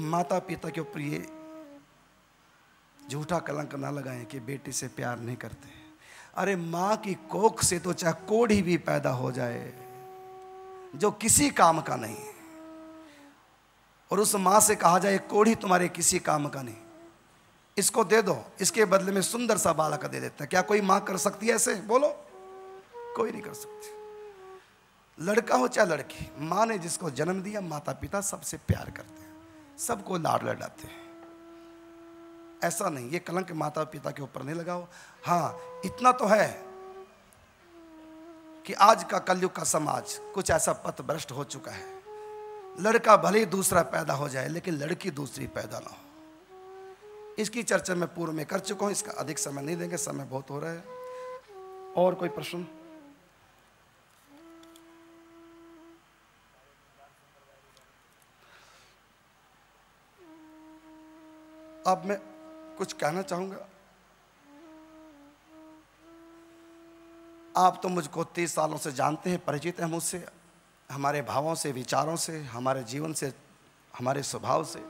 माता पिता के ऊपर ये झूठा कलंक ना लगाएँ कि बेटी से प्यार नहीं करते। अरे माँ की कोख से तो चाहे कोढ़ी भी पैदा हो जाए, जो किसी काम का नहीं और उस माँ से कहा जाए, कोढ़ी तुम्हारे किसी काम का नहीं। इसको दे दो, इसके बदले में सुंदर सा बालक दे देता है। क्या कोई माँ कर सकती है ऐसे? बोलो। कोई नहीं कर सकती। लड़का हो चाहे लड़की, माँ ने जिसको जन्म दिया माता पिता सबसे प्यार करते हैं। सबको लाड लड़ाते हैं। ऐसा नहीं, ये कलंक माता पिता के ऊपर नहीं लगाओ। हाँ इतना तो है कि आज का कलयुग का समाज कुछ ऐसा पथ भ्रष्ट हो चुका है। लड़का भले ही दूसरा पैदा हो जाए, लेकिन लड़की दूसरी पैदा ना हो। इसकी चर्चा मैं पूर्व में कर चुका हूँ, इसका अधिक समय नहीं देंगे, समय बहुत हो रहा है। और कोई प्रश्न? अब मैं कुछ कहना चाहूँगा। आप तो मुझको तीस सालों से जानते हैं, परिचित हैं मुझसे, हमारे भावों से, विचारों से, हमारे जीवन से, हमारे स्वभाव से,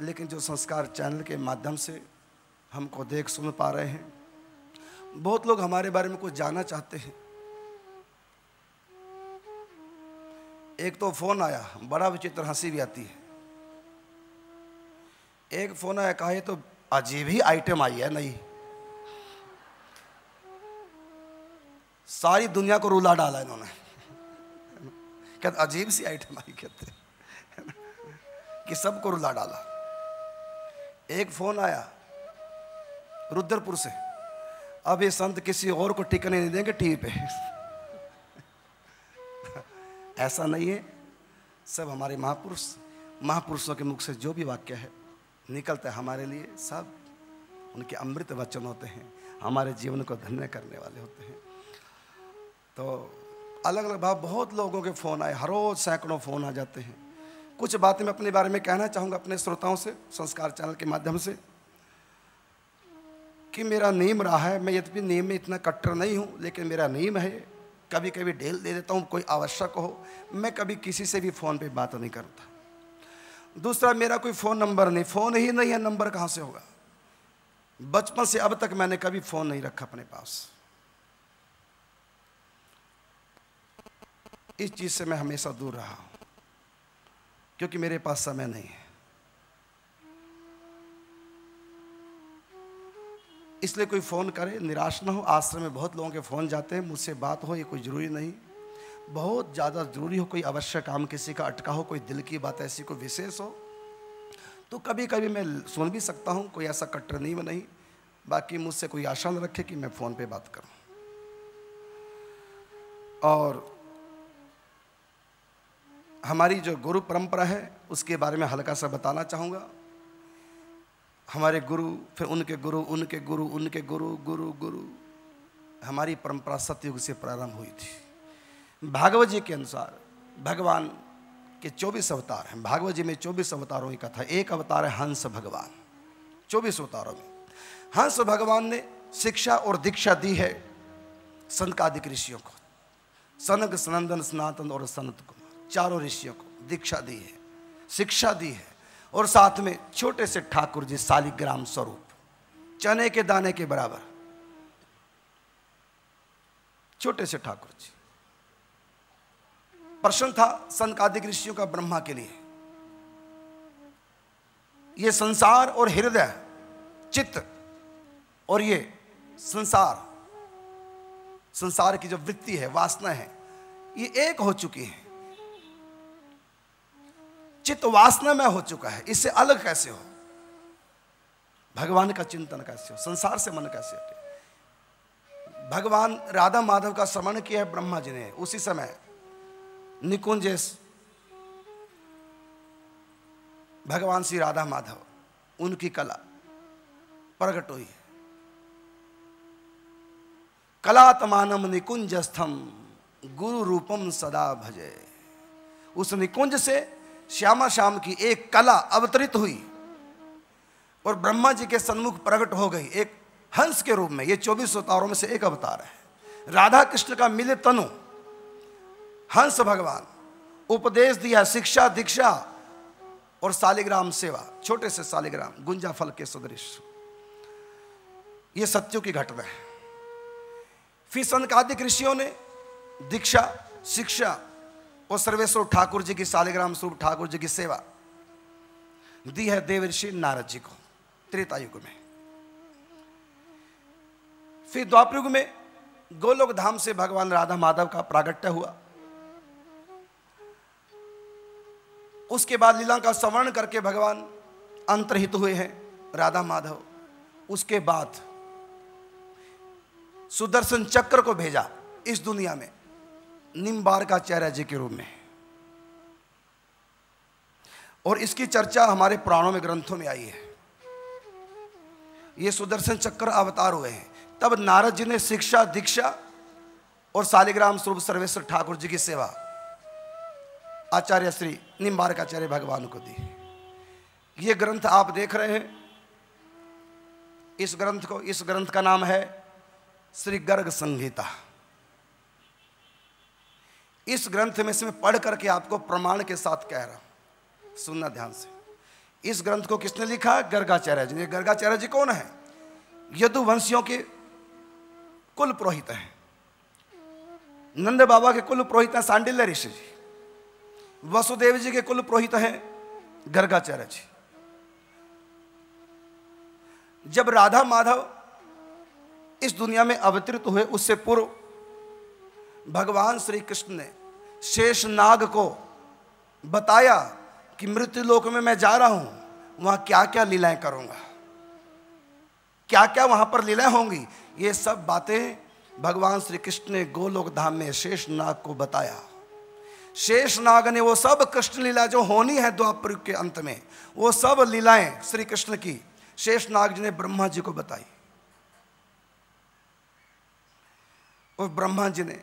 लेकिन जो संस्कार चैनल के माध्यम से हमको देख सुन पा रहे हैं, बहुत लोग हमारे बारे में कुछ जानना चाहते हैं। एक तो फ़ोन आया, बड़ा विचित्र हँसी भी आती है। एक फ़ोन आया, कहा, ये तो अजीब ही आइटम आई है, नहीं। सारी दुनिया को रुला डाला इन्होंने। कहते, अजीब सी आइटम आई, कहते। कि सबको रुला डाला। एक फ़ोन आया, रुद्रपुर से। अब ये संत किसी और को टिकने नहीं देंगे टीवी पे। ऐसा नहीं है। सब हमारे महापुरुष, महापुरुषों के मुख से जो भी वाक्य है निकलता हमारे लिए सब। उनके अमृत वचन होते हैं, हमारे जीवन को धन्य करने वाले होते हैं। तो अलग अलग भाव, बहुत लोगों के फ़ोन आए, हर रोज सैकड़ों फ़ोन आ जाते हैं। कुछ बातें मैं अपने बारे में कहना चाहूँगा अपने श्रोताओं से, संस्कार चैनल के माध्यम से। कि मेरा नियम रहा है, मैं यद्यपि नियम में इतना कट्टर नहीं हूँ, लेकिन मेरा नियम है। कभी कभी ढेल दे देता हूँ, कोई आवश्यक हो, मैं कभी किसी से भी फ़ोन पे बात नहीं करता। दूसरा, मेरा कोई फ़ोन नंबर नहीं। फ़ोन ही नहीं है, नंबर कहाँ से होगा? बचपन से अब तक मैंने कभी फ़ोन नहीं रखा अपने पास। इस चीज़ से मैं हमेशा दूर रहा हूँ, क्योंकि मेरे पास समय नहीं है। इसलिए कोई फ़ोन करे, निराश ना हो। आश्रम में बहुत लोगों के फ़ोन जाते हैं, मुझसे बात हो, ये कोई ज़रूरी नहीं। बहुत ज़्यादा ज़रूरी हो, कोई आवश्यक काम किसी का अटका हो, कोई दिल की बात ऐसी, कोई विशेष हो तो कभी कभी मैं सुन भी सकता हूँ, कोई ऐसा कट्टर नहीं नहीं। बाकी मुझसे कोई आशा न रखे कि मैं फ़ोन पे बात करूँ। और हमारी जो गुरु परंपरा है, उसके बारे में हल्का सा बताना चाहूँगा। हमारे गुरु, फिर उनके गुरु उनके गुरु उनके गुरु गुरु गुरु, हमारी परंपरा सतयुग से प्रारंभ हुई थी। भागवत जी के अनुसार भगवान के 24 अवतार हैं। भागवत जी में 24 अवतारों की कथा, एक अवतार है हंस भगवान। 24 अवतारों में। हंस भगवान ने शिक्षा और दीक्षा दी है संकादिक ऋषियों को। सनक, सनंदन, सनातन और सनत कुमार, चारों ऋषियों को दीक्षा दी है, शिक्षा दी है। और साथ में छोटे से ठाकुर जी सालिग्राम स्वरूप, चने के दाने के बराबर। छोटे से ठाकुर जी। प्रश्न था संकादिक ऋषियों का ब्रह्मा के लिए। ये संसार और हृदय, चित्त और ये संसार संसार की जो वृत्ति है, वासना है, ये एक हो चुकी है। चित्त वासना में हो चुका है, इससे अलग कैसे हो? भगवान का चिंतन कैसे हो? संसार से मन कैसे हटे? भगवान राधा माधव का श्रवण किया है ब्रह्मा जी ने, उसी समय निकुंज भगवान श्री राधा माधव, उनकी कला प्रकट हुई है। कलात्मानम निकुंजस्थम, गुरु रूपम सदा भजे। उस निकुंज से श्यामा श्याम की एक कला अवतरित हुई और ब्रह्मा जी के सन्मुख प्रकट हो गई। एक हंस के रूप में, ये चौबीस अवतारों में से एक अवतार है। राधा कृष्ण का मिले तनु हंस भगवान, उपदेश दिया, शिक्षा दीक्षा और सालिग्राम सेवा, छोटे से सालिग्राम, गुंजा फल के सदृश। ये सत्यों की घटना है। फिर संकादिक ऋषियों ने दीक्षा, शिक्षा और सर्वेश्वर ठाकुर जी की सालिग्राम स्वरूप, ठाकुर जी की सेवा दी है देव ऋषि नारद जी को, त्रेता युग में। फिर द्वापर युग में गोलोक धाम से भगवान राधा माधव का प्रागट्य हुआ। उसके बाद लीला का सवर्ण करके भगवान अंतरहित हुए हैं, राधा माधव। उसके बाद सुदर्शन चक्र को भेजा इस दुनिया में, निम्बार का चेहरा जी के रूप में। और इसकी चर्चा हमारे पुराणों में ग्रंथों में आई है। ये सुदर्शन चक्र अवतार हुए हैं। तब नारद जी ने शिक्षा, दीक्षा और सालिग्राम स्वरूप सर्वेश्वर ठाकुर जी की सेवा। आचार्य श्री निम्बारक आचार्य भगवान को दी। ये ग्रंथ आप देख रहे हैं। इस ग्रंथ को, इस ग्रंथ का नाम है श्री गर्ग संहिता। इस ग्रंथ में से मैं पढ़ करके आपको प्रमाण के साथ कह रहा हूँ। सुनना ध्यान से। इस ग्रंथ को किसने लिखा? गर्गाचार्य जी गर्गाचार्य जी कौन है? यदुवंशियों के कुल पुरोहित हैं। नंद बाबा के कुल पुरोहित हैं सांडिल्य ऋषि जी। वसुदेव जी के कुल पुरोहित हैं गर्गाचार्य जी। जब राधा माधव इस दुनिया में अवतरित हुए, उससे पूर्व भगवान श्री कृष्ण ने शेष नाग को बताया कि मृत्यु लोक में मैं जा रहा हूँ, वहाँ क्या क्या लीलाएँ करूँगा? क्या क्या वहाँ पर लीलाएँ होंगी? ये सब बातें भगवान श्री कृष्ण ने गोलोक धाम में शेष नाग को बताया। शेष नाग ने वो सब कृष्ण लीला जो होनी है द्वापर के अंत में, वो सब लीलाएँ श्री कृष्ण की शेष नाग जी ने ब्रह्मा जी को बताई। और ब्रह्मा जी ने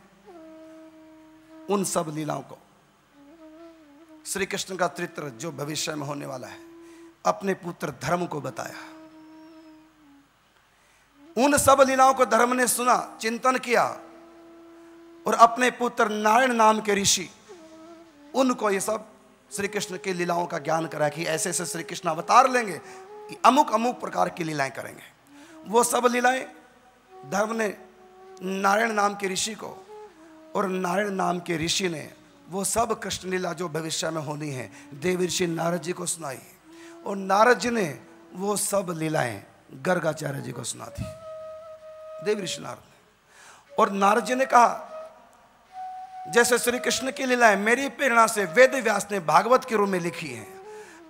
उन सब लीलाओं को, श्री कृष्ण का चित्र जो भविष्य में होने वाला है, अपने पुत्र धर्म को बताया। उन सब लीलाओं को धर्म ने सुना, चिंतन किया, और अपने पुत्र नारायण नाम के ऋषि उनको ये सब श्री कृष्ण की लीलाओं का ज्ञान करा कि ऐसे ऐसे श्री कृष्ण अवतार लेंगे, अमुक अमुक प्रकार की लीलाएँ करेंगे। वो सब लीलाएँ धर्म ने, नारायण नाम के ऋषि को और नारायण नाम के ऋषि ने, वो सब कृष्ण लीला जो भविष्य में होनी है, देव ऋषि नारद जी को सुनाई। और नारद जी ने वो सब लीलाएँ गर्गाचार्य जी को सुना थी देव ऋषि नारद और नारद जी ने कहा जैसे श्री कृष्ण की लीलाएँ मेरी प्रेरणा से वेद व्यास ने भागवत के रूप में लिखी है।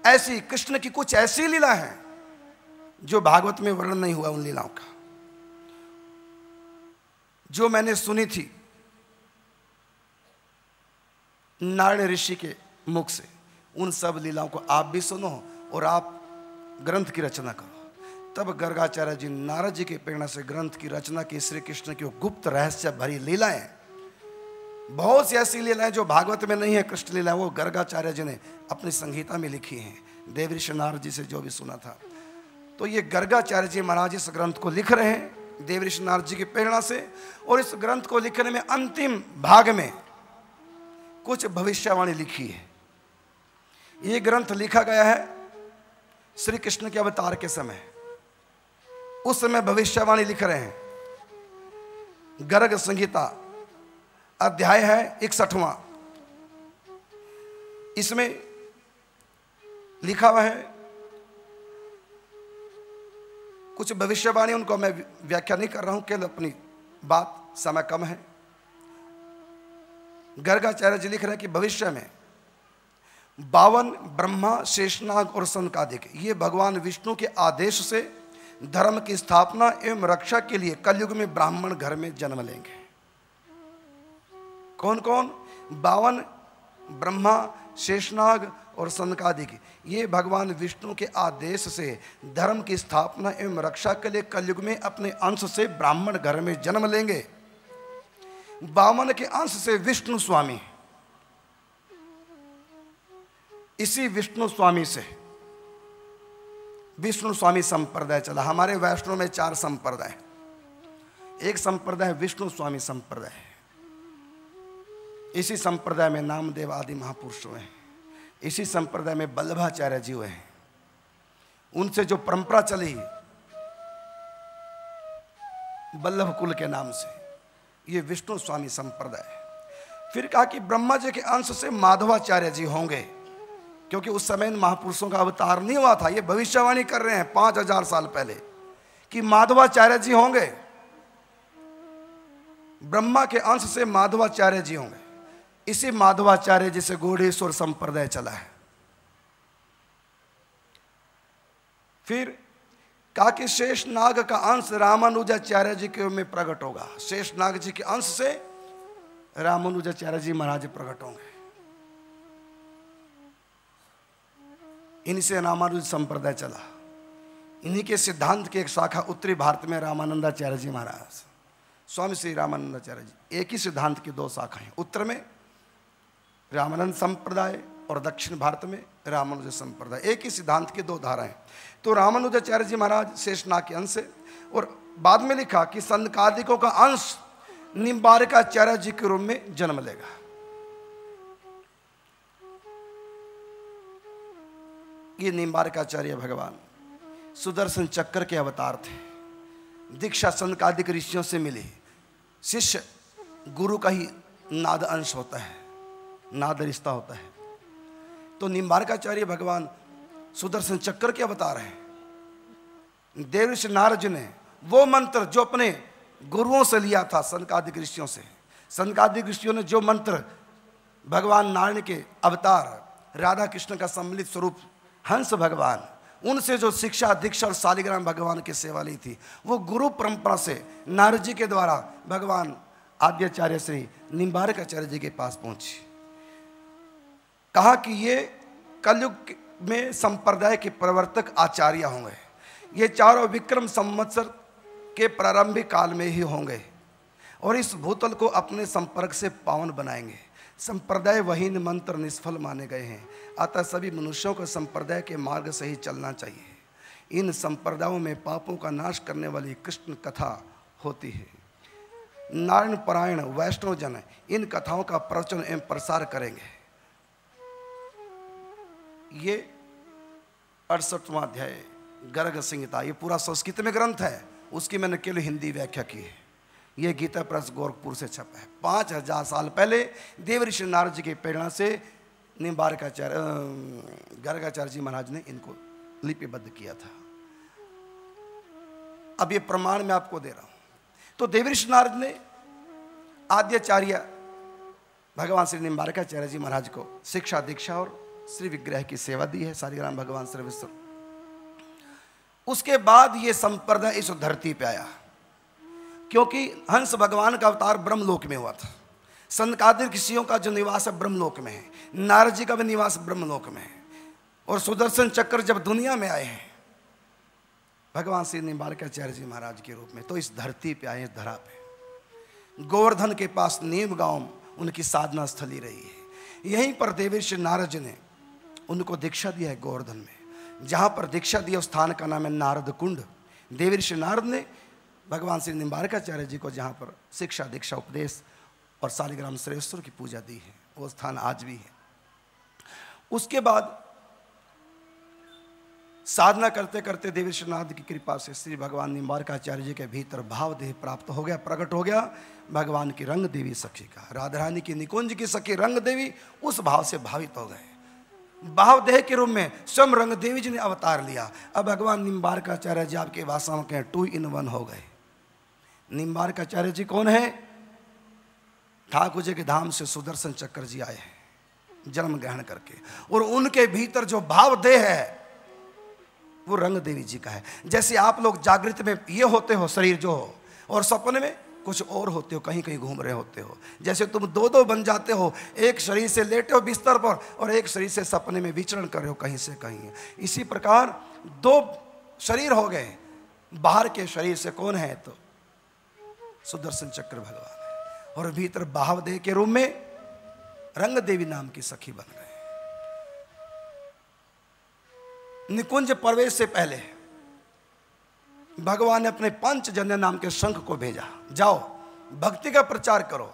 ऐसी कृष्ण की कुछ ऐसी लीला है जो भागवत में वर्णन नहीं हुआ उन लीलाओं का। जो मैंने सुनी थी नारायण ऋषि के मुख से, उन सब लीलाओं को आप भी सुनो और आप ग्रंथ की रचना करो। तब गर्गाचार्य जी नारद जी की प्रेरणा से ग्रंथ की रचना की श्री कृष्ण की गुप्त रहस्य भरी लीलाएँ बहुत सी ऐसी लीलाएँ जो भागवत में नहीं है, कृष्ण लीला, वो गर्गाचार्य जी ने अपनी संगीता में लिखी हैं। देव नारद जी से जो भी सुना था। तो ये गर्गाचार्य जी महाराज इस ग्रंथ को लिख रहे हैं, देव नारद जी की प्रेरणा से, और इस ग्रंथ को लिखने में अंतिम भाग में कुछ भविष्यवाणी लिखी है। ये ग्रंथ लिखा गया है श्री कृष्ण के अवतार के समय। उस समय भविष्यवाणी लिख रहे हैं, गर्ग संहिता। अध्याय है इकसठवां। इसमें लिखा हुआ है, कुछ भविष्यवाणी उनको मैं व्याख्या नहीं कर रहा हूँ, केवल अपनी बात, समय कम है। गर्गाचार्य जी लिख रहे हैं कि भविष्य में बावन ब्रह्मा, शेषनाग और संकादिक ये भगवान विष्णु के आदेश से धर्म की स्थापना एवं रक्षा के लिए कलयुग में ब्राह्मण घर में जन्म लेंगे। कौन कौन? बावन, ब्रह्मा, शेषनाग और सनकादिक। ये भगवान विष्णु के आदेश से धर्म की स्थापना एवं रक्षा के लिए कलयुग में अपने अंश से ब्राह्मण घर में जन्म लेंगे। बावन के अंश से विष्णु स्वामी। इसी विष्णु स्वामी से विष्णु स्वामी संप्रदाय चला। हमारे वैष्णव में चार संप्रदाय एक संप्रदाय विष्णु स्वामी संप्रदाय इसी संप्रदाय में नामदेव आदि महापुरुष हुए हैं। इसी संप्रदाय में बल्लभाचार्य जी हुए हैं। उनसे जो परंपरा चली, बल्लभ कुल के नाम से, ये विष्णु स्वामी संप्रदाय फिर कहा कि ब्रह्मा जी के अंश से माधवाचार्य जी होंगे, क्योंकि उस समय इन महापुरुषों का अवतार नहीं हुआ था। ये भविष्यवाणी कर रहे हैं पाँच हज़ार साल पहले कि माधवाचार्य जी होंगे, ब्रह्मा के अंश से माधवाचार्य जी होंगे। इसी माधवाचार्य जी से गोढ़ेश्वर संप्रदाय चला है। फिर कहा कि शेष नाग का अंश रामानुजाचार्य जी के में प्रकट होगा। शेष नाग जी के अंश से रामानुजाचार्य जी महाराज प्रकट होंगे। इनसे रामानुज संप्रदाय चला। इन्हीं के सिद्धांत की एक शाखा उत्तरी भारत में रामानंदाचार्य जी महाराज, स्वामी श्री रामानंदाचार्य जी, एक ही सिद्धांत की दो शाखाएँ, उत्तर में रामानंद संप्रदाय और दक्षिण भारत में रामानुज संप्रदाय। एक ही सिद्धांत की दो धाराएँ तो रामानुजाचार्य जी महाराज शेषनाग के अंश से और बाद में लिखा कि संकादिकों का अंश निम्बारिकाचार्य जी के रूप में जन्म लेगा। ये निम्बारकाचार्य भगवान सुदर्शन चक्र के अवतार थे। दीक्षा संकादिक ऋषियों से मिली। शिष्य गुरु का ही नाद अंश होता है। नाद रिश्ता होता है। तो निम्बारकाचार्य भगवान सुदर्शन चक्र के अवतार हैं। देव ऋषि नारद ने वो मंत्र जो अपने गुरुओं से लिया था संकादिक ऋषियों से। संकादिक ऋषियों ने जो मंत्र भगवान नारायण के अवतार राधा कृष्ण का सम्मिलित स्वरूप, हंस भगवान, उनसे जो शिक्षा, दीक्षा और शालिग्राम भगवान की सेवा ली थी, वो गुरु परंपरा से नारद जी के द्वारा भगवान आद्याचार्य श्री निम्बारकाचार्य जी के पास पहुँची। कहा कि ये कलयुग में संप्रदाय के प्रवर्तक आचार्य होंगे। ये चारों विक्रम संवत्सर के प्रारंभिक काल में ही होंगे और इस भूतल को अपने संपर्क से पावन बनाएँगे। संप्रदाय वहीन मंत्र निष्फल माने गए हैं। अतः सभी मनुष्यों को संप्रदाय के मार्ग से ही चलना चाहिए। इन संप्रदायों में पापों का नाश करने वाली कृष्ण कथा होती है। नारायण परायण, वैष्णव जन, इन कथाओं का प्रवचन एवं प्रसार करेंगे। ये अड़सठवां अध्याय, गर्ग संहिता, ये पूरा संस्कृत में ग्रंथ है, उसकी मैंने केवल हिंदी व्याख्या की है। ये गीता प्रेस गोरखपुर से छपा है। पाँच हज़ार साल पहले देव ऋषि नारद जी की प्रेरणा से निम्बारकाचार्य गर्गाचार्य जी महाराज ने इनको लिपिबद्ध किया था। अब ये प्रमाण मैं आपको दे रहा हूँ। तो देव ऋषि नारद ने आद्याचार्य भगवान श्री निम्बारकाचार्य जी महाराज को शिक्षा दीक्षा और श्री विग्रह की सेवा दी है सारीग्राम भगवान सर्वेश्वर उसके बाद ये संप्रदाय इस धरती पे आया। क्योंकि हंस भगवान का अवतार ब्रह्मलोक में हुआ था। संकादिर ऋषियों का जो निवास है ब्रह्मलोक में है। नारद जी का भी निवास ब्रह्मलोक में है। और सुदर्शन चक्र जब दुनिया में आए हैं, भगवान श्री निम्बारकाचार्य जी महाराज के रूप में तो इस धरती पे आए धरा पे। गोवर्धन के पास नीम गाँव उनकी साधना स्थली रही है। यहीं पर देवेश नारद ने उनको दीक्षा दिया है गोवर्धन में। जहाँ पर दीक्षा दिया उस स्थान का नाम है नारद कुंड। देवी ऋषि नारद ने भगवान श्री निम्बारकाचार्य जी को जहाँ पर शिक्षा, दीक्षा, उपदेश और शालिग्राम श्रेष्ठर की पूजा दी है, वो स्थान आज भी है। उसके बाद साधना करते करते देवी देवेश्वरनाथ की कृपा से श्री भगवान निम्बारकाचार्य जी के भीतर भाव देह प्राप्त हो गया, प्रकट हो गया। भगवान की रंग देवी सखी का, राधा रानी की निकुंज की सखी रंग देवी उस भाव से भावित हो गए। भाव देह के रूप में स्वयं रंग देवी जी ने अवतार लिया। अब भगवान निम्बारकाचार्य जी आपके भाषाओं के टू इन वन हो गए। निम्बारकाचार्य जी कौन है? ठाकुर जी के धाम से सुदर्शन चक्र जी आए हैं, जन्म ग्रहण करके। और उनके भीतर जो भाव देह है, वो रंग देवी जी का है। जैसे आप लोग जागृत में ये होते हो, शरीर जो हो, और सपने में कुछ और होते हो, कहीं कहीं घूम रहे होते हो। जैसे तुम दो दो बन जाते हो, एक शरीर से लेटे हो बिस्तर पर और एक शरीर से सपने में विचरण कर रहे हो कहीं से कहीं। इसी प्रकार दो शरीर हो गए, बाहर के शरीर से कौन है तो? सुदर्शन चक्र भगवान है। और भीतर देह के रूप में रंग देवी नाम की सखी बन गए। निकुंज प्रवेश से पहले भगवान ने अपने पंच जन्य नाम के शंख को भेजा। जाओ, भक्ति का प्रचार करो।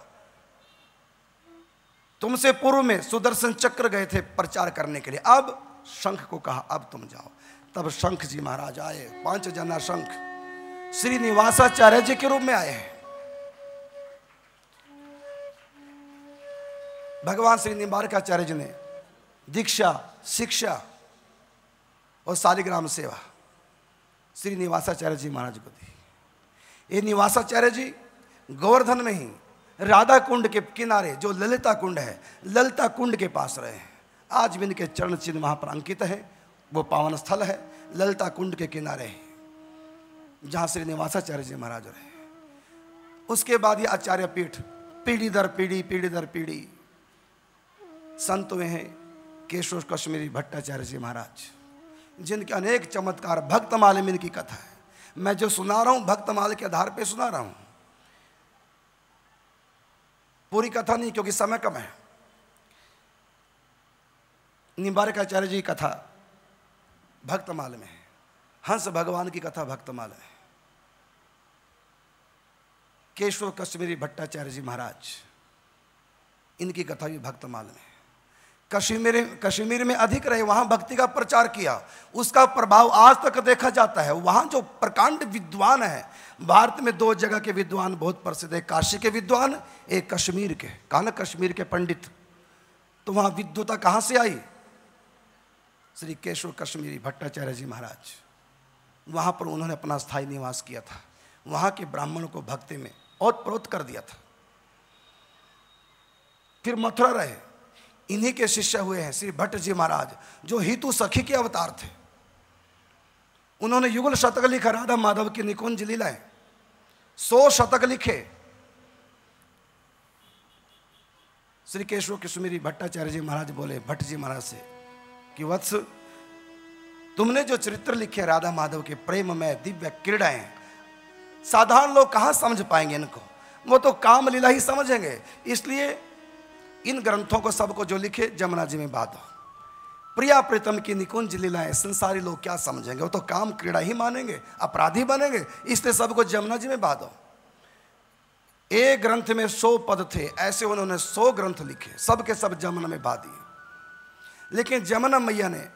तुमसे पूर्व में सुदर्शन चक्र गए थे प्रचार करने के लिए। अब शंख को कहा, अब तुम जाओ। तब शंख जी महाराज आए पाँच जना शंख। श्री निवासाचार्य जी के रूप में आए हैं। भगवान श्री निम्बारकाचार्य जी ने दीक्षा, शिक्षा और शालिग्राम सेवा श्री निवासाचार्य जी महाराज को दी। ये निवासाचार्य जी गोवर्धन में ही राधा कुंड के किनारे, जो ललिता कुंड है, ललिता कुंड के पास रहे हैं। आज भी इनके चरण चिन्ह वहाँ पर अंकित है। वो पावन स्थल है, ललिता कुंड के किनारे है, जहाँ श्री निवासाचार्य जी महाराज रहे उसके बाद ये आचार्य पीठ, पीढ़ी दर पीढ़ी पीढ़ी दर पीढ़ी, संत हुए हैं केशव कश्मीरी भट्टाचार्य जी महाराज। जिनके अनेक चमत्कार भक्तमाल में इनकी कथा है। मैं जो सुना रहा हूँ, भक्तमाल के आधार पे सुना रहा हूँ। पूरी कथा नहीं, क्योंकि समय कम है। निम्बारकाचार्य जी की कथा भक्तमाल में है। हंस भगवान की कथा भक्तमाल में है। केशव कश्मीरी भट्टाचार्य जी महाराज, इनकी कथा भी भक्तमाल में है। कश्मीर कश्मीर में अधिक रहे, वहाँ भक्ति का प्रचार किया। उसका प्रभाव आज तक देखा जाता है। वहाँ जो प्रकांड विद्वान है, भारत में दो जगह के विद्वान बहुत प्रसिद्ध है, काशी के विद्वान, एक कश्मीर के कहा कश्मीर के पंडित। तो वहाँ विद्वता कहाँ से आई? श्री केशव कश्मीरी भट्टाचार्य जी महाराज। वहाँ पर उन्होंने अपना स्थायी निवास किया था। वहाँ के ब्राह्मणों को भक्ति में और प्रोत कर दिया था। फिर मथुरा रहे। इन्हीं के शिष्य हुए हैं, श्री भट्ट जी महाराज, जो हितु सखी के अवतार थे। उन्होंने युगल शतक लिखा, राधा माधव की निकुंज लीलाएँ, सौ शतक लिखे। श्री केशव कश्मीरी भट्टाचार्य जी महाराज बोले भट्ट जी महाराज से, कि वत्स, तुमने जो चरित्र लिखे राधा माधव के, प्रेम में दिव्य क्रीड़ाएँ, साधारण लोग कहाँ समझ पाएँगे इनको? वो तो काम लीला ही समझेंगे, इसलिए इन ग्रंथों को सबको जो लिखे, जमुना जी में बात प्रिया प्रीतम की निकुंज लीलाएँ, संसारी लोग क्या समझेंगे? वो तो काम क्रीड़ा ही मानेंगे, अपराधी बनेंगे, इसलिए सबको जमुना जी में बात हो। एक ग्रंथ में सौ पद थे, ऐसे उन्होंने सौ ग्रंथ लिखे, सबके सब जमुना में बा दिए लेकिन जमुना मैया ने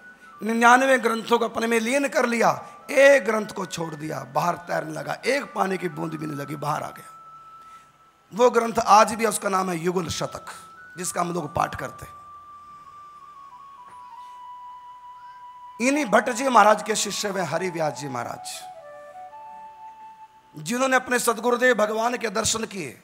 निन्यानवे ग्रंथों को अपने में लीन कर लिया, एक ग्रंथ को छोड़ दिया, बाहर तैरने लगा, एक पानी की बूंद भी नहीं लगी, बाहर आ गया। वो ग्रंथ आज भी उसका नाम है युगल शतक। जिसका हम लोग पाठ करते हैं। इन्हीं भट्ट जी महाराज के शिष्य वे हरिव्यास जी महाराज। जिन्होंने अपने सदगुरुदेव भगवान के दर्शन किए।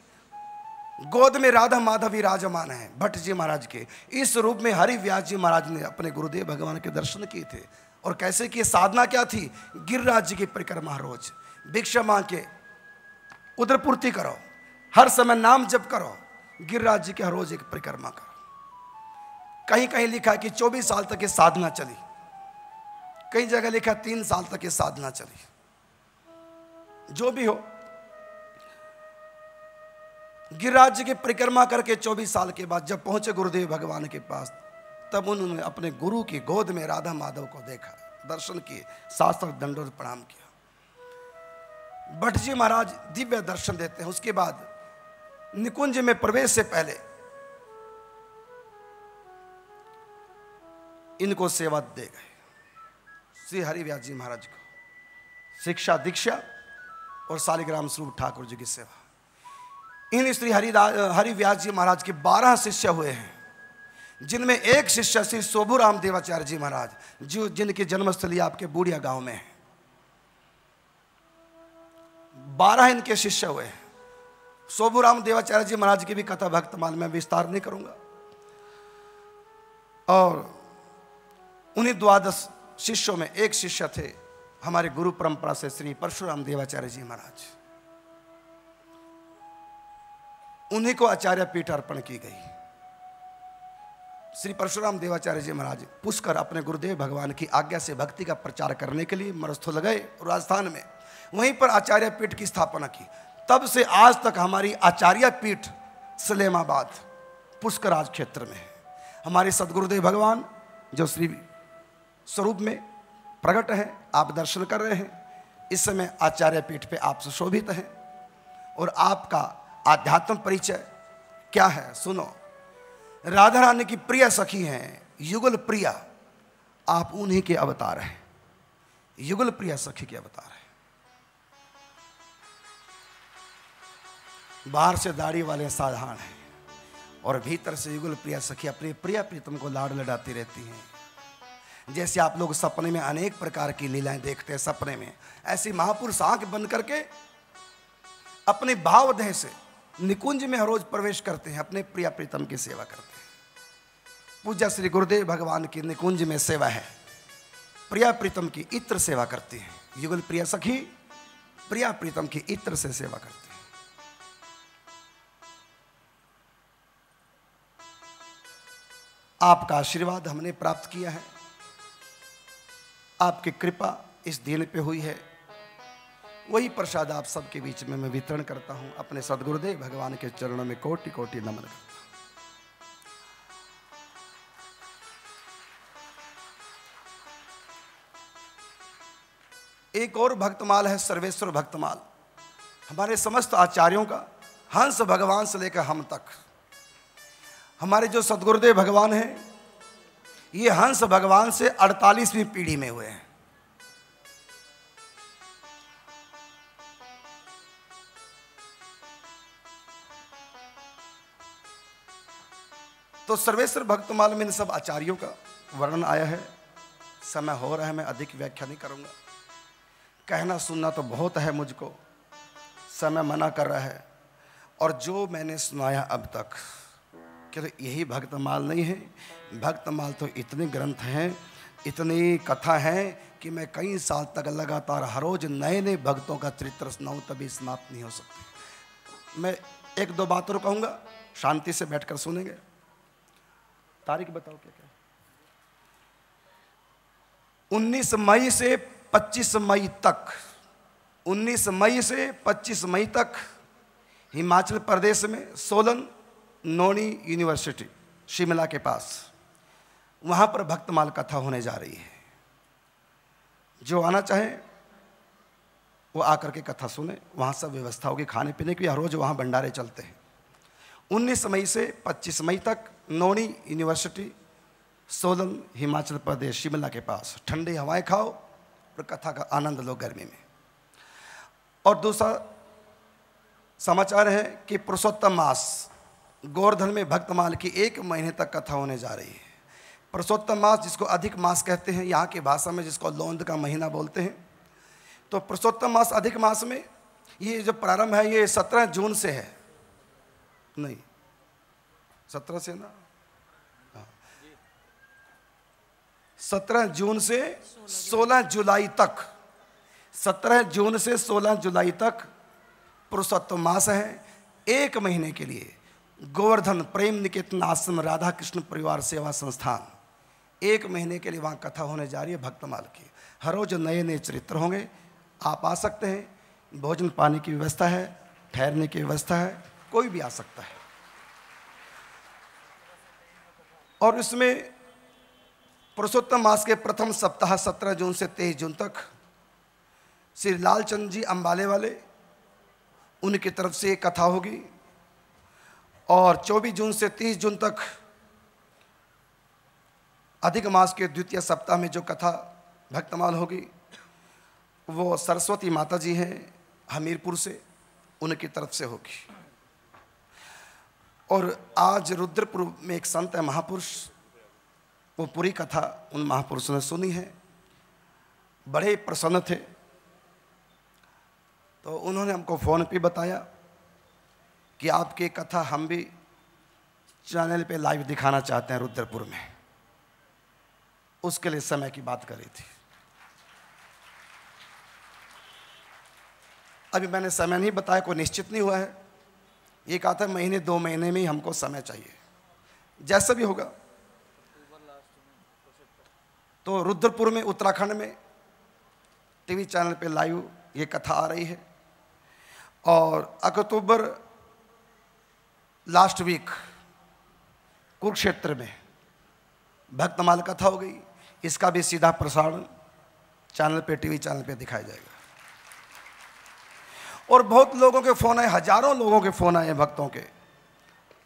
गोद में राधा माधवी राजमान है भट्ट जी महाराज के। इस रूप में हरिव्यास जी महाराज ने अपने गुरुदेव भगवान के दर्शन किए थे। और कैसे किए साधना क्या थी? गिरिराज जी की परिक्रमा रोज। भिक्षा माँ के उदरपूर्ति करो। हर समय नाम जप करो। गिरिराज जी के हर रोज एक परिक्रमा करो। कहीं कहीं लिखा कि 24 साल तक ये साधना चली। कई जगह लिखा तीन साल तक ये साधना चली। जो भी हो, गिरिराज जी की परिक्रमा करके 24 साल के बाद जब पहुँचे गुरुदेव भगवान के पास, तब उन्होंने अपने गुरु की गोद में राधा माधव को देखा, दर्शन किए, शास्त्र दंडोत प्रणाम किया। भट्ट जी महाराज दिव्य दर्शन देते हैं। उसके बाद निकुंज में प्रवेश से पहले इनको सेवा दे गए। श्री हरिव्यास जी महाराज को शिक्षा, दीक्षा और शालिग्राम स्वरूप ठाकुर जी की सेवा। इन श्री हरिदास हरिव्यास जी महाराज के बारह शिष्य हुए हैं, जिनमें एक शिष्य श्री शोभू राम देवाचार्य जी महाराज, जो जिनकी जन्मस्थली आपके बूढ़िया गाँव में है। बारह इनके शिष्य हुए हैं। शोभूराम देवाचार्य जी महाराज की भी कथा भक्तमाल में विस्तार नहीं करूँगा। और उन्हीं द्वादश शिष्यों में एक शिष्य थे हमारे गुरु परंपरा से श्री परशुराम देवाचार्य जी महाराज। उन्हीं को आचार्य पीठ अर्पण की गई। श्री परशुराम देवाचार्य जी महाराज पुष्कर अपने गुरुदेव भगवान की आज्ञा से भक्ति का प्रचार करने के लिए मरस्थल गए राजस्थान में वहीं पर आचार्य पीठ की स्थापना की। तब से आज तक हमारी आचार्य पीठ सलेमाबाद, पुष्कराज क्षेत्र में है। हमारे सदगुरुदेव भगवान, जो श्री स्वरूप में प्रकट हैं, आप दर्शन कर रहे हैं, इस समय आचार्य पीठ पे आप सुशोभित हैं। और आपका आध्यात्म परिचय क्या है, सुनो। राधा रानी की प्रिय सखी हैं, युगल प्रिया, आप उन्हीं के अवतार हैं। युगल प्रिया सखी के अवतार। बाहर से दाढ़ी वाले साधारण हैं। और भीतर से युगल प्रिया सखी अपने प्रिय प्रीतम को लाड़ लड़ाती रहती हैं। जैसे आप लोग सपने में अनेक प्रकार की लीलाएँ देखते हैं सपने में, ऐसी महापुरुष आँख बंद करके अपने भावदेह से निकुंज में हर रोज प्रवेश करते हैं, अपने प्रिय प्रीतम की सेवा करते हैं। पूजा श्री गुरुदेव भगवान की निकुंज में सेवा है। प्रिया प्रीतम की इत्र सेवा करती है। युगल प्रिया सखी, प्रिया प्रीतम की इत्र से सेवा करती हैं। आपका आशीर्वाद हमने प्राप्त किया है। आपकी कृपा इस दिन पे हुई है। वही प्रसाद आप सबके बीच में मैं वितरण करता हूँ। अपने सदगुरुदेव भगवान के चरणों में कोटि कोटि नमन करता हूँ। एक और भक्तमाल है, सर्वेश्वर भक्तमाल। हमारे समस्त आचार्यों का हंस भगवान से लेकर हम तक। हमारे जो सदगुरुदेव भगवान हैं, ये हंस भगवान से 48वीं पीढ़ी में हुए हैं। तो सर्वेश्वर भक्तमाल में इन सब आचार्यों का वर्णन आया है। समय हो रहा है, मैं अधिक व्याख्या नहीं करूँगा। कहना सुनना तो बहुत है मुझको। समय मना कर रहा है। और जो मैंने सुनाया अब तक कि यही भक्तमाल नहीं है। भक्तमाल तो इतने ग्रंथ हैं, इतनी कथा है कि मैं कई साल तक लगातार हर रोज नए नए भक्तों का चरित्र सुनाऊं तभी समाप्त नहीं हो सकती। मैं एक दो बात और कहूँगा, शांति से बैठकर सुनेंगे। तारीख बताओ क्या क्या? 19 मई से 25 मई तक 19 मई से 25 मई तक हिमाचल प्रदेश में सोलन नोनी यूनिवर्सिटी, शिमला के पास। वहाँ पर भक्तमाल कथा होने जा रही है। जो आना चाहे, वो आकर के कथा सुने। वहाँ सब व्यवस्था होगी, खाने पीने की, हर रोज वहाँ भंडारे चलते हैं। 19 मई से 25 मई तक नोनी यूनिवर्सिटी, सोलन, हिमाचल प्रदेश, शिमला के पास। ठंडी हवाएँ खाओ, और कथा का आनंद लो गर्मी में। और दूसरा समाचार है कि पुरुषोत्तम मास गोवर्धन में भक्तमाल की एक महीने तक कथा होने जा रही है। पुरुषोत्तम मास, जिसको अधिक मास कहते हैं, यहाँ की भाषा में जिसको लौंद का महीना बोलते हैं। तो पुरुषोत्तम मास अधिक मास में, ये जो प्रारंभ है, ये सत्रह जून से है। नहीं, सत्रह से ना? हाँ। सत्रह जून से सोलह जुलाई तक, सत्रह जून से सोलह जुलाई तक पुरुषोत्तम मास है, एक महीने के लिए। गोवर्धन प्रेम निकेतन आश्रम राधा कृष्ण परिवार सेवा संस्थान। एक महीने के लिए वहाँ कथा होने जा रही है भक्तमाल की हर रोज नए नए चरित्र होंगे। आप आ सकते हैं। भोजन पानी की व्यवस्था है, ठहरने की व्यवस्था है, कोई भी आ सकता है। और इसमें पुरुषोत्तम मास के प्रथम सप्ताह सत्रह जून से तेईस जून तक श्री लालचंद जी अंबाले वाले, उनकी तरफ़ से एक कथा होगी। और 24 जून से 30 जून तक अधिक मास के द्वितीय सप्ताह में जो कथा भक्तमाल होगी, वो सरस्वती माता जी हैं हमीरपुर से, उनकी तरफ़ से होगी। और आज रुद्रपुर में एक संत है महापुरुष, वो पूरी कथा उन महापुरुषों ने सुनी है। बड़े प्रसन्न थे। तो उन्होंने हमको फ़ोन पे बताया। कि आपकी कथा हम भी चैनल पे लाइव दिखाना चाहते हैं रुद्रपुर में। उसके लिए समय की बात करी थी। अभी मैंने समय नहीं बताया, कोई निश्चित नहीं हुआ है। ये कहा था, महीने, दो महीने में ही हमको समय चाहिए। जैसा भी होगा। तो रुद्रपुर में, उत्तराखंड में टीवी चैनल पे लाइव ये कथा आ रही है। और अक्टूबर लास्ट वीक कुरुक्षेत्र में भक्तमाल कथा हो गई। इसका भी सीधा प्रसारण चैनल पे, टीवी चैनल पे दिखाया जाएगा। और बहुत लोगों के फ़ोन आए, हज़ारों लोगों के फ़ोन आए भक्तों के।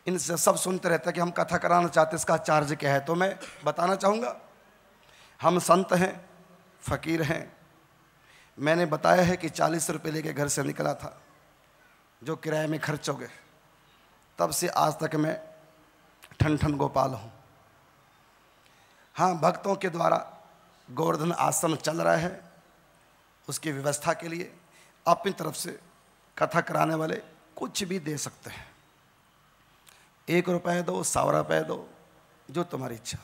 इनसे सब सुनते रहते कि हम कथा कराना चाहते इसका चार्ज क्या है? तो मैं बताना चाहूँगा, हम संत हैं, फ़कीर हैं। मैंने बताया है कि चालीस रुपये लेके घर से निकला था, जो किराए में खर्च हो गए। तब से आज तक मैं ठन ठन गोपाल हूँ। हाँ भक्तों के द्वारा गोवर्धन आश्रम चल रहा है, उसकी व्यवस्था के लिए अपनी तरफ़ से कथा कराने वाले कुछ भी दे सकते हैं। एक रुपए दो, सौ रुपए दो, जो तुम्हारी इच्छा।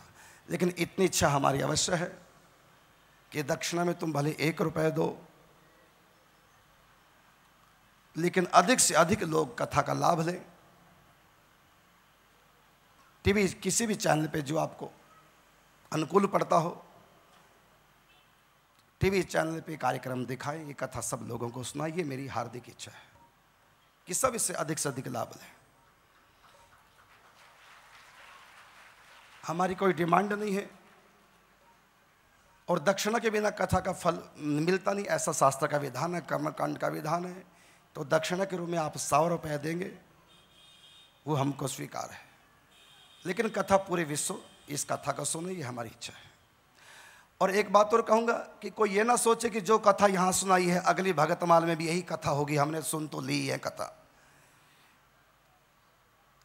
लेकिन इतनी इच्छा हमारी अवश्य है कि दक्षिणा में तुम भले एक रुपए दो, लेकिन अधिक से अधिक लोग कथा का लाभ लें। टीवी किसी भी चैनल पे जो आपको अनुकूल पड़ता हो, टीवी चैनल पे कार्यक्रम दिखाएँ, ये कथा सब लोगों को सुनाइए, मेरी हार्दिक इच्छा है कि सब इससे अधिक से अधिक लाभ लें। हमारी कोई डिमांड नहीं है और दक्षिणा के बिना कथा का फल मिलता नहीं, ऐसा शास्त्र का विधान है, कर्मकांड का विधान है तो दक्षिणा के रूप में आप सौ रुपये देंगे, वो हमको स्वीकार है। लेकिन कथा पूरे विश्व, इस कथा का सुने, ये हमारी इच्छा है। और एक बात और कहूँगा कि कोई ये ना सोचे कि जो कथा यहाँ सुनाई है, अगली भगतमाल में भी यही कथा होगी, हमने सुन तो ली है कथा।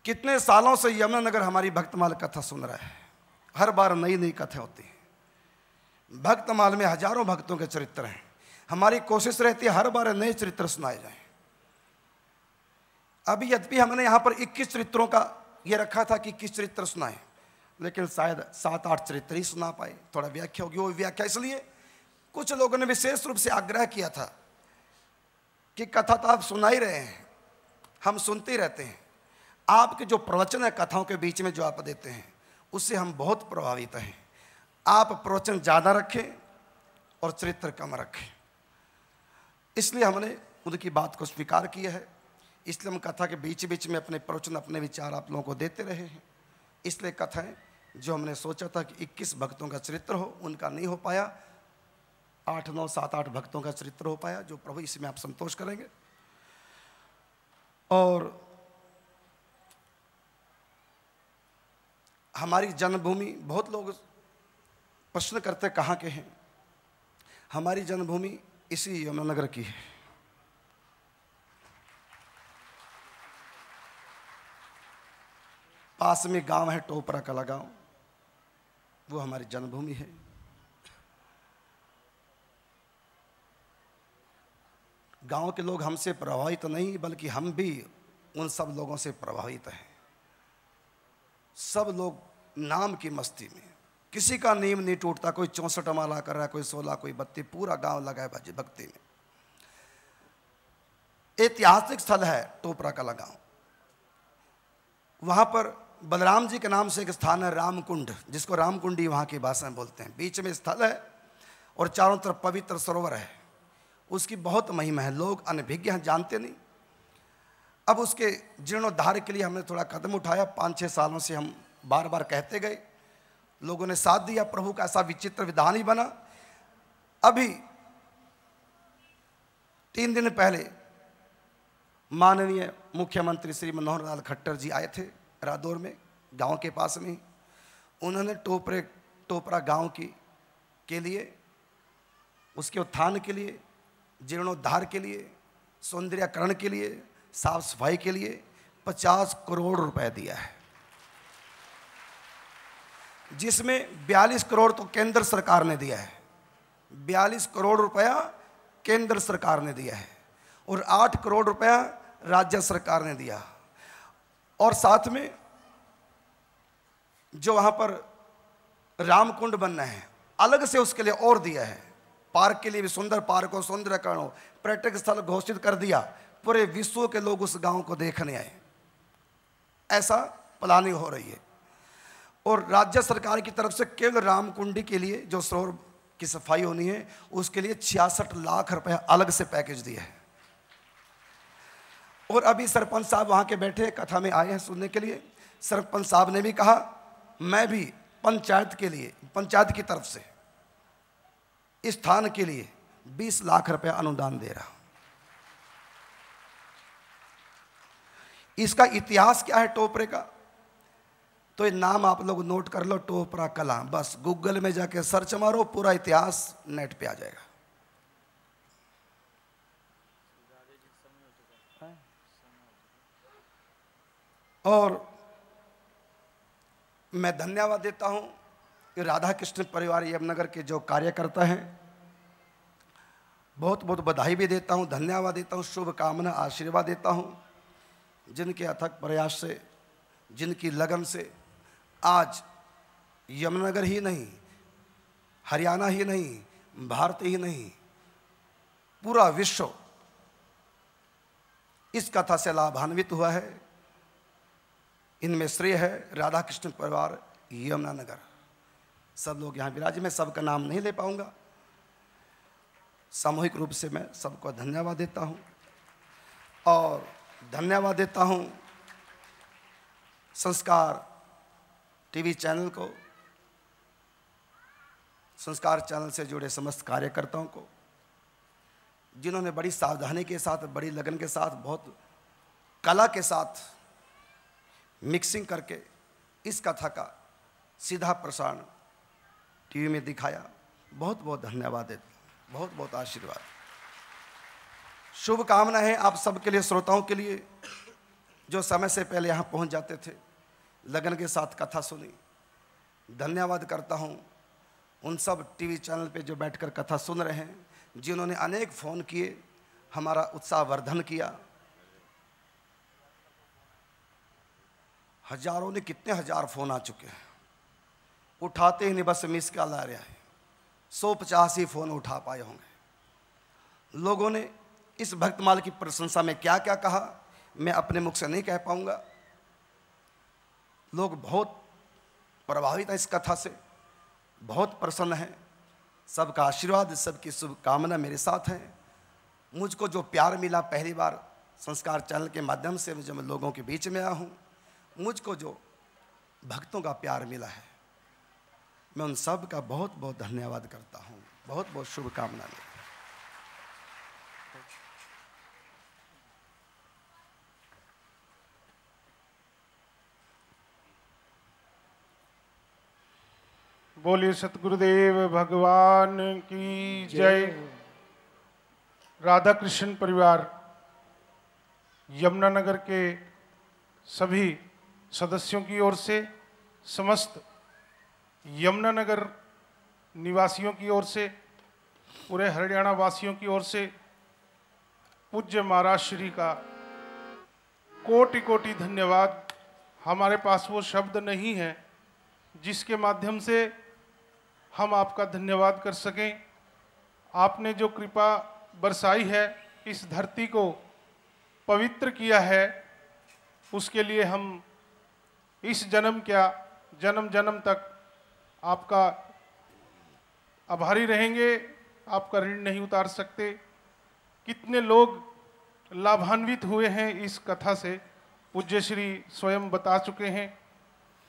कितने सालों से यमुनानगर हमारी भक्तमाल कथा सुन रहा है। हर बार नई नई कथा होती है। भक्तमाल में हज़ारों भक्तों के चरित्र हैं। हमारी कोशिश रहती है हर बार नए चरित्र सुनाए जाएँ। अभी यद्यपि हमने यहाँ पर 21 चरित्रों का ये रखा था कि किस चरित्र सुनाए। लेकिन शायद सात आठ चरित्र ही सुना पाए। थोड़ा व्याख्या होगी, वो व्याख्या। इसलिए कुछ लोगों ने विशेष रूप से आग्रह किया था कि कथा तो आप सुना ही रहे हैं, हम सुनते रहते हैं। आपके जो प्रवचन है कथाओं के बीच में जो आप देते हैं, उससे हम बहुत प्रभावित हैं। आप प्रवचन ज़्यादा रखें और चरित्र कम रखें। इसलिए हमने उनकी बात को स्वीकार किया है। इसलिए हम कथा के बीच बीच में अपने प्रवचन, अपने विचार आप लोगों को देते रहे हैं। इसलिए कथाएँ, जो हमने सोचा था कि 21 भक्तों का चरित्र हो, उनका नहीं हो पाया। आठ, नौ, सात, आठ भक्तों का चरित्र हो पाया, जो प्रभु इसमें आप संतोष करेंगे। और हमारी जन्मभूमि, बहुत लोग प्रश्न करते कहाँ के हैं? हमारी जन्मभूमि इसी यमुनानगर की है। पास में गाँव है, टोपरा कला गाँव वो हमारी जन्मभूमि है। गाँव के लोग हमसे प्रभावित नहीं, बल्कि हम भी उन सब लोगों से प्रभावित हैं। सब लोग नाम की मस्ती में। किसी का नीम नहीं टूटता, कोई चौंसठ माला कर रहा है, कोई सोलह, कोई बत्ती पूरा गाँव लगा है भाजी भक्ति में। ऐतिहासिक स्थल है टोपरा कला गाँव वहाँ पर बलराम जी के नाम से एक स्थान है रामकुंड, जिसको रामकुंडी वहाँ की भाषा में बोलते हैं। बीच में स्थल है और चारों तरफ़ पवित्र सरोवर है। उसकी बहुत महिमा है। लोग अनभिज्ञ हैं, जानते नहीं। अब उसके जीर्णोद्धार के लिए हमने थोड़ा कदम उठाया। पाँच छः सालों से हम बार बार कहते गए। लोगों ने साथ दिया। प्रभु का ऐसा विचित्र विधान ही बना। अभी तीन दिन पहले माननीय मुख्यमंत्री श्री मनोहर लाल खट्टर जी आए थे। रादौर में, गाँव के पास में, उन्होंने टोपरे, टोपरा गाँव की, के लिए, उसके उत्थान के लिए, जीर्णोद्धार के लिए, सौंदर्यकरण के लिए साफ़ सफ़ाई के लिए पचास करोड़ रुपए दिया है। जिसमें बयालीस करोड़ तो केंद्र सरकार ने दिया है। बयालीस करोड़ रुपया केंद्र सरकार ने दिया है और आठ करोड़ रुपया राज्य सरकार ने दिया। और साथ में जो वहाँ पर रामकुंड बनना है, अलग से उसके लिए और दिया है। पार्क के लिए भी सुंदर पार्क हो सुंदरकरण हो, पर्यटक स्थल घोषित कर दिया, पूरे विश्व के लोग उस गाँव को देखने आए। ऐसा प्लानिंग हो रही है। और राज्य सरकार की तरफ़ से केवल रामकुंडी के लिए जो सरोवर की सफ़ाई होनी है, उसके लिए छियासठ लाख रुपए अलग से पैकेज दिया है। और अभी सरपंच साहब वहाँ के बैठे कथा में आए हैं सुनने के लिए। सरपंच साहब ने भी कहा, मैं भी पंचायत के लिए, पंचायत की तरफ़ से स्थान के लिए 20 लाख रुपया अनुदान दे रहा इसका इतिहास क्या है टोपरे का? तो ये नाम आप लोग नोट कर लो, टोपरा कला बस गूगल में जाके सर्च मारो, पूरा इतिहास नेट पे आ जाएगा। और मैं धन्यवाद देता हूँ कि राधा कृष्ण परिवार यमनगर के जो कार्यकर्ता हैं बहुत बहुत बधाई भी देता हूँ, धन्यवाद देता हूँ, शुभकामना, आशीर्वाद देता हूँ, जिनके अथक प्रयास से, जिनकी लगन से आज यमुनानगर ही नहीं, हरियाणा ही नहीं, भारत ही नहीं, पूरा विश्व इस कथा से लाभान्वित हुआ है। इनमें श्रेय है राधा कृष्ण परिवार, यमुनानगर। सब लोग यहाँ विराज मैं सबका नाम नहीं ले पाऊँगा। सामूहिक रूप से मैं सबको धन्यवाद देता हूँ। और धन्यवाद देता हूँ संस्कार टीवी चैनल को, संस्कार चैनल से जुड़े समस्त कार्यकर्ताओं को, जिन्होंने बड़ी सावधानी के साथ, बड़ी लगन के साथ, बहुत कला के साथ मिक्सिंग करके इस कथा का सीधा प्रसारण टीवी में दिखाया। बहुत बहुत धन्यवाद देता बहुत बहुत आशीर्वाद। शुभकामना है आप सबके लिए, श्रोताओं के लिए, जो समय से पहले यहाँ पहुँच जाते थे। लगन के साथ कथा सुनी। धन्यवाद करता हूँ उन सब टीवी चैनल पे जो बैठकर कथा सुन रहे हैं, जिन्होंने अनेक फ़ोन किए, हमारा उत्साह वर्धन किया। हज़ारों ने कितने हज़ार फ़ोन आ चुके हैं। उठाते ही नहीं, बस मिस कॉल आ रहा है। सौ पचास ही फ़ोन उठा पाए होंगे। लोगों ने इस भक्तमाल की प्रशंसा में क्या क्या कहा, मैं अपने मुख से नहीं कह पाऊँगा। लोग बहुत प्रभावित हैं इस कथा से, बहुत प्रसन्न हैं। सबका आशीर्वाद, सबकी शुभकामना मेरे साथ हैं। मुझको जो प्यार मिला पहली बार संस्कार चैनल के माध्यम से जब मैं लोगों के बीच में आया हूँ। मुझको जो भक्तों का प्यार मिला है, मैं उन सब का बहुत बहुत धन्यवाद करता हूँ। बहुत बहुत शुभकामना बोलिए सतगुरुदेव भगवान की जय। राधा कृष्ण परिवार, यमुनानगर के सभी सदस्यों की ओर से, समस्त यमुनानगर निवासियों की ओर से, पूरे हरियाणा वासियों की ओर से पूज्य महाराज श्री का कोटि कोटि धन्यवाद। हमारे पास वो शब्द नहीं है जिसके माध्यम से हम आपका धन्यवाद कर सकें। आपने जो कृपा बरसाई है, इस धरती को पवित्र किया है, उसके लिए हम इस जन्म क्या जन्म जन्म तक आपका आभारी रहेंगे, आपका ऋण नहीं उतार सकते। कितने लोग लाभान्वित हुए हैं इस कथा से, पूज्य श्री स्वयं बता चुके हैं।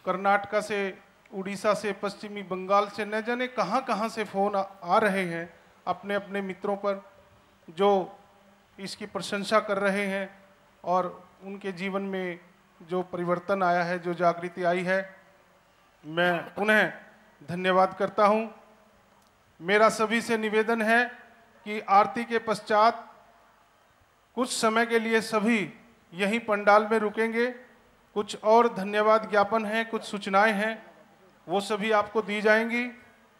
कर्नाटका से, उड़ीसा से, पश्चिमी बंगाल से, न जाने कहाँ कहाँ से फ़ोन आ रहे हैं अपने अपने मित्रों पर, जो इसकी प्रशंसा कर रहे हैं और उनके जीवन में जो परिवर्तन आया है, जो जागृति आई है, मैं पुनः धन्यवाद करता हूँ। मेरा सभी से निवेदन है कि आरती के पश्चात कुछ समय के लिए सभी यहीं पंडाल में रुकेंगे। कुछ और धन्यवाद ज्ञापन हैं, कुछ सूचनाएँ हैं, वो सभी आपको दी जाएँगी,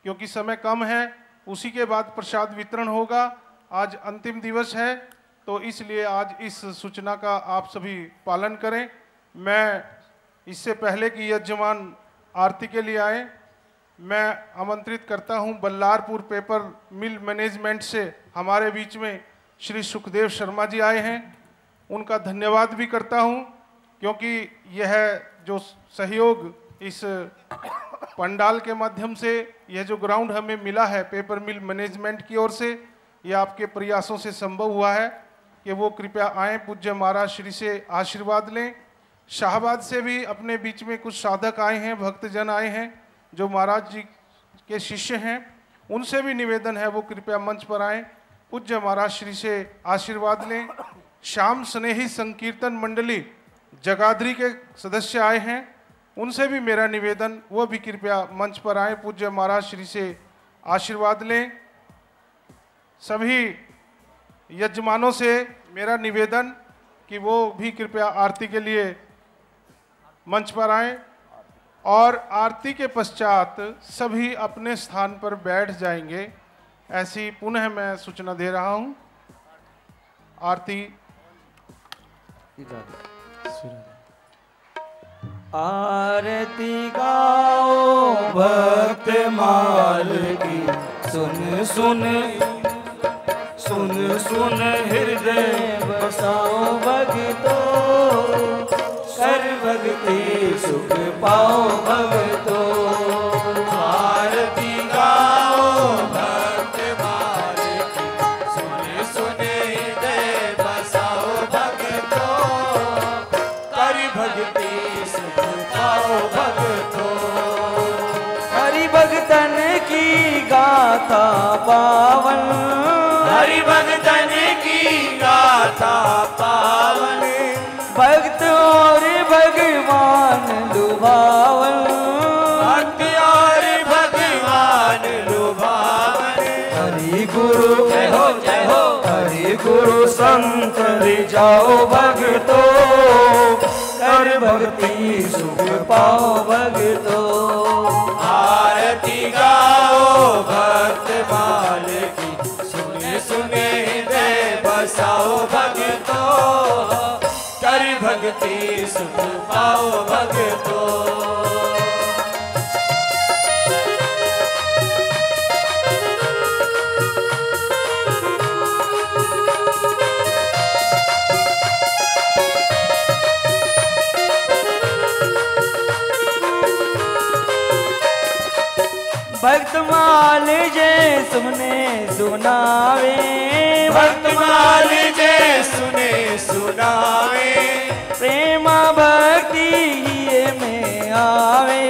क्योंकि समय कम है। उसी के बाद प्रसाद वितरण होगा। आज अंतिम दिवस है तो इसलिए आज इस सूचना का आप सभी पालन करें। मैं इससे पहले कि यजमान आरती के लिए आए, मैं आमंत्रित करता हूँ बल्लारपुर पेपर मिल मैनेजमेंट से हमारे बीच में श्री सुखदेव शर्मा जी आए हैं। उनका धन्यवाद भी करता हूँ, क्योंकि यह जो सहयोग इस पंडाल के माध्यम से, यह जो ग्राउंड हमें मिला है पेपर मिल मैनेजमेंट की ओर से, यह आपके प्रयासों से संभव हुआ है कि वो कृपया आए, पूज्य महाराज श्री से आशीर्वाद लें। शाहबाद से भी अपने बीच में कुछ साधक आए हैं, भक्तजन आए हैं, जो महाराज जी के शिष्य हैं। उनसे भी निवेदन है, वो कृपया मंच पर आए। पूज्य महाराज श्री से आशीर्वाद लें। श्याम स्नेही संकीर्तन मंडली जगाधरी के सदस्य आए हैं। उनसे भी मेरा निवेदन, वो भी कृपया मंच पर आए। पूज्य महाराज श्री से आशीर्वाद लें। सभी यजमानों से मेरा निवेदन कि वो भी कृपया आरती के लिए मंच पर आए और आरती के पश्चात सभी अपने स्थान पर बैठ जाएँगे। ऐसी पुनः मैं सूचना दे रहा हूँ। आरती। आरती गाओ भक्त माल की सुन सुन सुन सुन, हृदय बसाओ भगतो भक्ति सुख पाओ भगतो आरती गाओ भक्त सुन सुन हृदय बसाओ भगतो। कर भक्ति सुख पाओ भगतो। हरि भगतन की गाथा पावन। हरि भगतन की गाथा पावन लुभावन। भगवान लुभावन। हरि गुरु जय हो जय हो। हरि गुरु संत जाओ भगतो कर भक्ति सुख पाओ भगतो आरती गाओ भक्त माल की सुने सुने हृदय बसाओ भगतो कर भक्ति सुख पाओ भगतो माल जय सुने सुनावे। माल जय सुने सुनावे। प्रेमा भक्ति में आवे।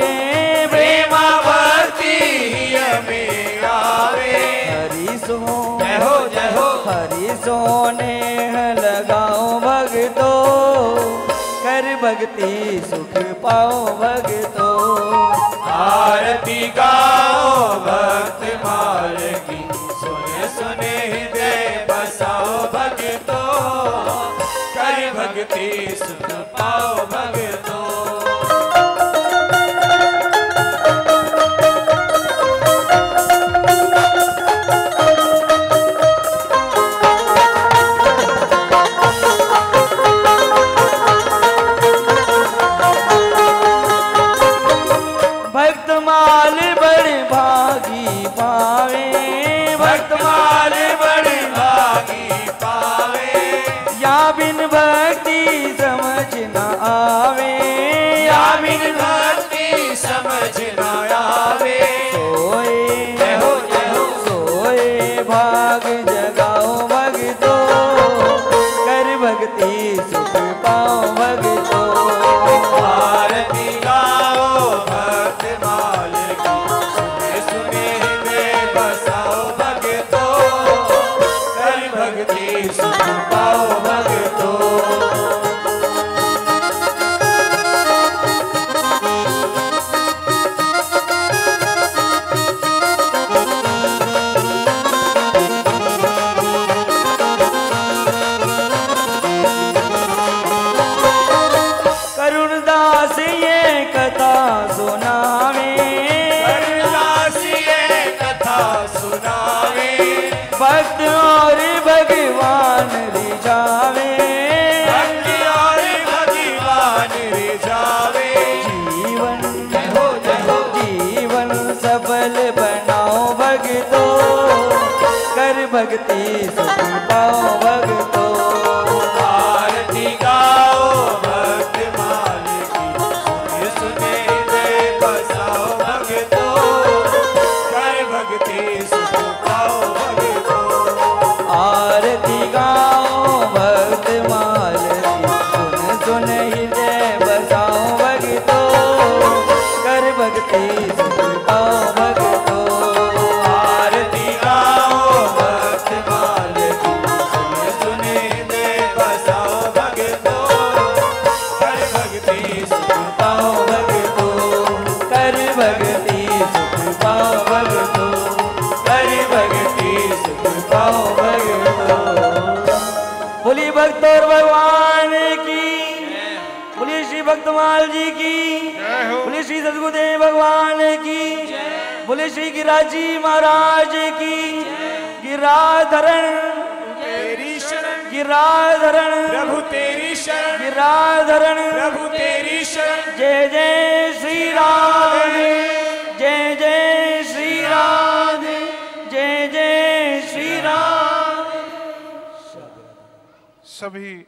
प्रेमा भक्ति में आवे। हरि सो जय हो जय हो। हरि सोने लगाओ भगतो भक्ति सुख पाओ भगतो आरती गाओ भक्त माल की सुने सुने दे बसाओ भगतो कर भक्ति सुख पाओ भगतो गिराधरण तेरी शरण। गिराधरण प्रभु तेरी शरण। गिराधरण प्रभु तेरी शरण। जय जय श्री राम। जय जय श्री राम। जय जय श्री राम। सभी